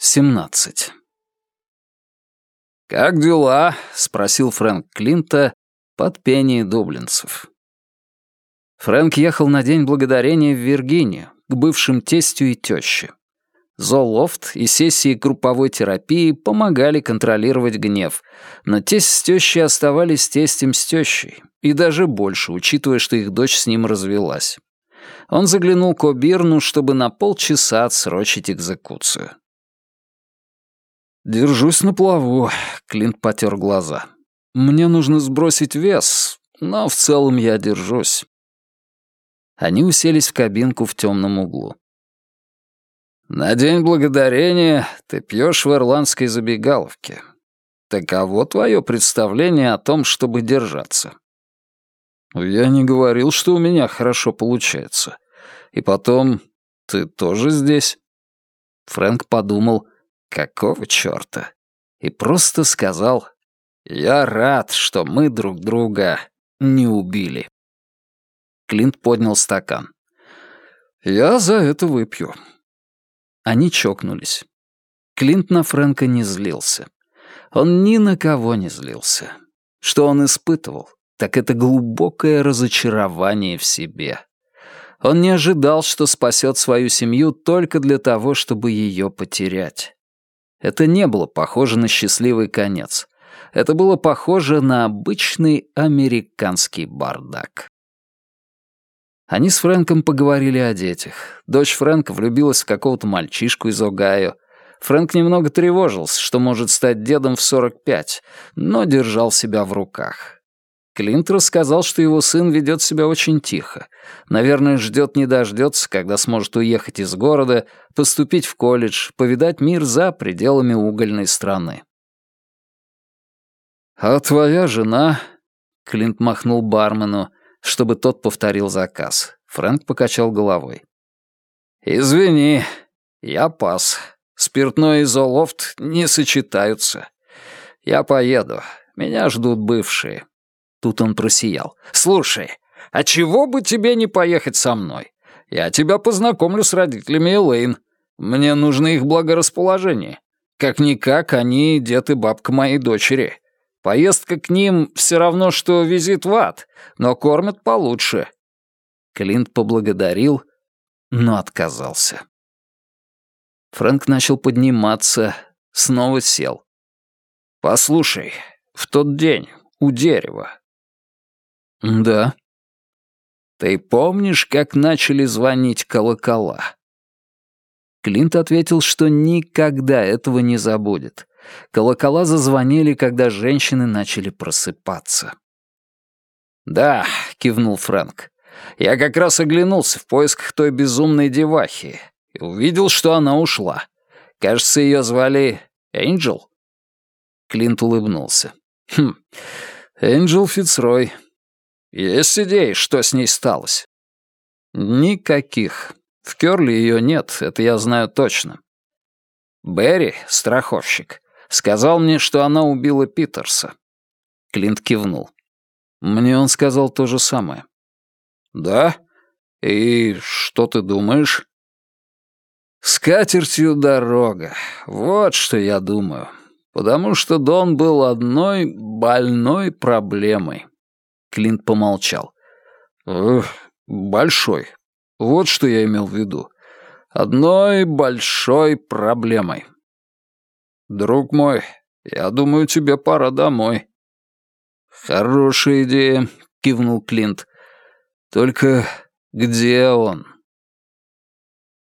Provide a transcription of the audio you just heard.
17. «Как дела?» — спросил Фрэнк Клинта под пение дублинцев. Фрэнк ехал на День Благодарения в Виргинию, к бывшим тестю и тёще. Золофт и сессии групповой терапии помогали контролировать гнев, но тесть с тещей оставались тестем с тещей, и даже больше, учитывая, что их дочь с ним развелась. Он заглянул к Обирну, чтобы на полчаса отсрочить экзекуцию. «Держусь на плаву», — Клинт потер глаза. «Мне нужно сбросить вес, но в целом я держусь». Они уселись в кабинку в темном углу. «На День Благодарения ты пьешь в ирландской забегаловке. Таково твое представление о том, чтобы держаться». «Я не говорил, что у меня хорошо получается. И потом, ты тоже здесь?» Фрэнк подумал, Какого чёрта? И просто сказал, «Я рад, что мы друг друга не убили». Клинт поднял стакан. «Я за это выпью». Они чокнулись. Клинт на Фрэнка не злился. Он ни на кого не злился. Что он испытывал, так это глубокое разочарование в себе. Он не ожидал, что спасет свою семью только для того, чтобы ее потерять. Это не было похоже на счастливый конец. Это было похоже на обычный американский бардак. Они с Фрэнком поговорили о детях. Дочь Фрэнка влюбилась в какого-то мальчишку из Огайо. Фрэнк немного тревожился, что может стать дедом в 45, но держал себя в руках. Клинт рассказал, что его сын ведет себя очень тихо. Наверное, ждет не дождется, когда сможет уехать из города, поступить в колледж, повидать мир за пределами угольной страны. «А твоя жена...» — Клинт махнул бармену, чтобы тот повторил заказ. Фрэнк покачал головой. «Извини, я пас. Спиртной и золофт не сочетаются. Я поеду. Меня ждут бывшие. Тут он просиял. «Слушай, а чего бы тебе не поехать со мной? Я тебя познакомлю с родителями Элейн. Мне нужно их благорасположение. Как-никак они дед и бабка моей дочери. Поездка к ним все равно, что визит в ад, но кормят получше». Клинт поблагодарил, но отказался. Фрэнк начал подниматься, снова сел. «Послушай, в тот день у дерева «Да». «Ты помнишь, как начали звонить колокола?» Клинт ответил, что никогда этого не забудет. Колокола зазвонили, когда женщины начали просыпаться. «Да», — кивнул Фрэнк. «Я как раз оглянулся в поисках той безумной девахи и увидел, что она ушла. Кажется, ее звали Энджел?» Клинт улыбнулся. «Хм, Энджел Фицрой. Есть идеи, что с ней сталось? Никаких. В Кёрли ее нет, это я знаю точно. Берри, страховщик, сказал мне, что она убила Питерса. Клинт кивнул. Мне он сказал то же самое. Да? И что ты думаешь? С катертью дорога. Вот что я думаю. Потому что Дон был одной больной проблемой. Клинт помолчал. «Большой. Вот что я имел в виду. Одной большой проблемой. Друг мой, я думаю, тебе пора домой». «Хорошая идея», — кивнул Клинт. «Только где он?»